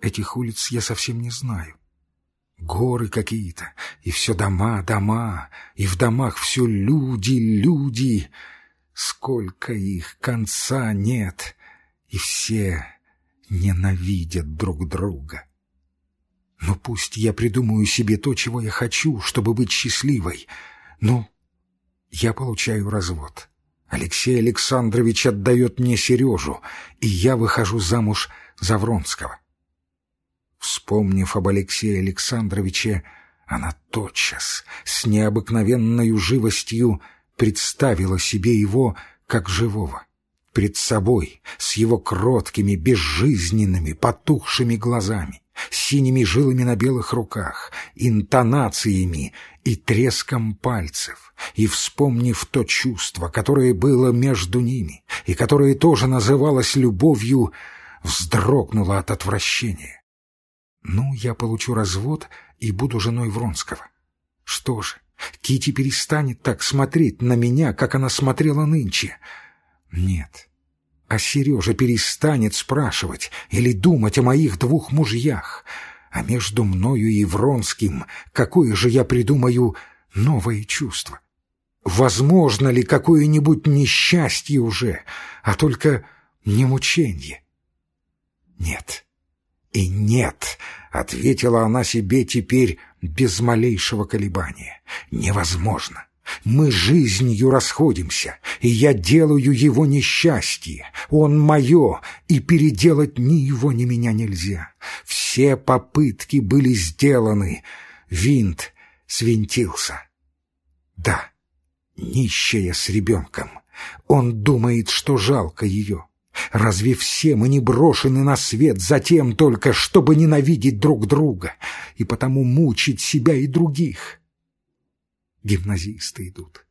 Этих улиц я совсем не знаю. Горы какие-то, и все дома, дома, и в домах все люди, люди. Сколько их, конца нет, и все ненавидят друг друга. Но пусть я придумаю себе то, чего я хочу, чтобы быть счастливой. Ну, я получаю развод. Алексей Александрович отдает мне Сережу, и я выхожу замуж за Вронского. Вспомнив об Алексее Александровиче, она тотчас, с необыкновенной живостью, представила себе его как живого. Пред собой, с его кроткими, безжизненными, потухшими глазами, синими жилами на белых руках, интонациями и треском пальцев, и, вспомнив то чувство, которое было между ними, и которое тоже называлось любовью, вздрогнула от отвращения. Ну, я получу развод и буду женой Вронского. Что же, Кити перестанет так смотреть на меня, как она смотрела нынче. Нет, а Сережа перестанет спрашивать или думать о моих двух мужьях. А между мною и Вронским какое же я придумаю новое чувство? Возможно ли какое-нибудь несчастье уже, а только не мученье? Нет. И нет, — ответила она себе теперь без малейшего колебания. Невозможно. Мы жизнью расходимся, и я делаю его несчастье. Он мое, и переделать ни его, ни меня нельзя. Все попытки были сделаны. Винт свинтился. Да, нищая с ребенком. Он думает, что жалко ее. Разве все мы не брошены на свет за тем только, чтобы ненавидеть друг друга и потому мучить себя и других? Гимназисты идут,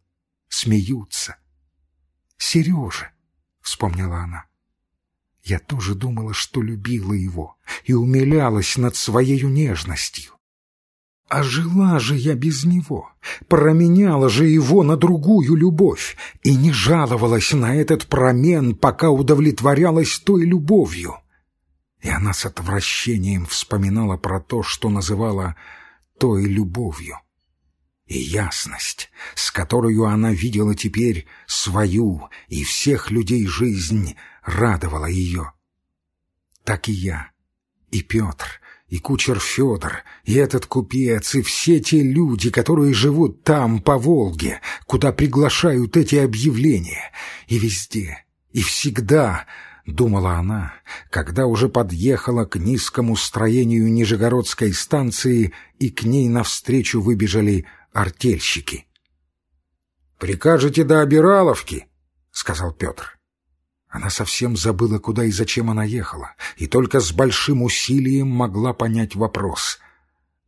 смеются. «Сережа!» — вспомнила она. Я тоже думала, что любила его и умилялась над своей нежностью. А жила же я без него, променяла же его на другую любовь и не жаловалась на этот промен, пока удовлетворялась той любовью. И она с отвращением вспоминала про то, что называла той любовью. И ясность, с которой она видела теперь свою и всех людей жизнь, радовала ее. Так и я, и Петр — и кучер Федор, и этот купец, и все те люди, которые живут там, по Волге, куда приглашают эти объявления. И везде, и всегда, — думала она, когда уже подъехала к низкому строению Нижегородской станции, и к ней навстречу выбежали артельщики. «Прикажете до Обираловки?» — сказал Петр. Она совсем забыла, куда и зачем она ехала, и только с большим усилием могла понять вопрос.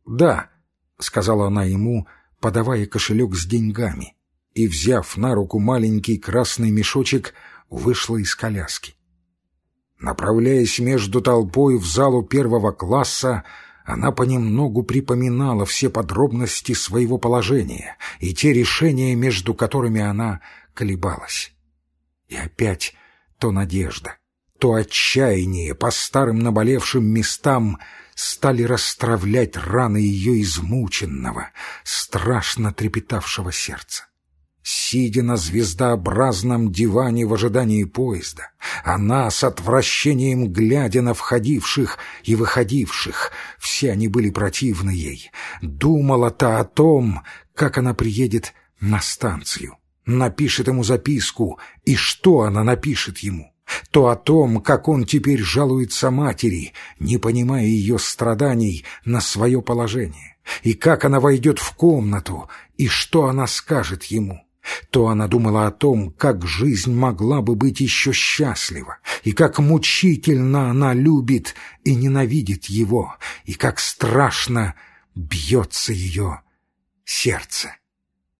«Да», — сказала она ему, подавая кошелек с деньгами, и, взяв на руку маленький красный мешочек, вышла из коляски. Направляясь между толпой в залу первого класса, она понемногу припоминала все подробности своего положения и те решения, между которыми она колебалась. И опять то надежда, то отчаяние по старым наболевшим местам стали расстравлять раны ее измученного, страшно трепетавшего сердца. Сидя на звездообразном диване в ожидании поезда, она с отвращением глядя на входивших и выходивших, все они были противны ей, думала-то о том, как она приедет на станцию напишет ему записку, и что она напишет ему? То о том, как он теперь жалуется матери, не понимая ее страданий на свое положение, и как она войдет в комнату, и что она скажет ему. То она думала о том, как жизнь могла бы быть еще счастлива, и как мучительно она любит и ненавидит его, и как страшно бьется ее сердце.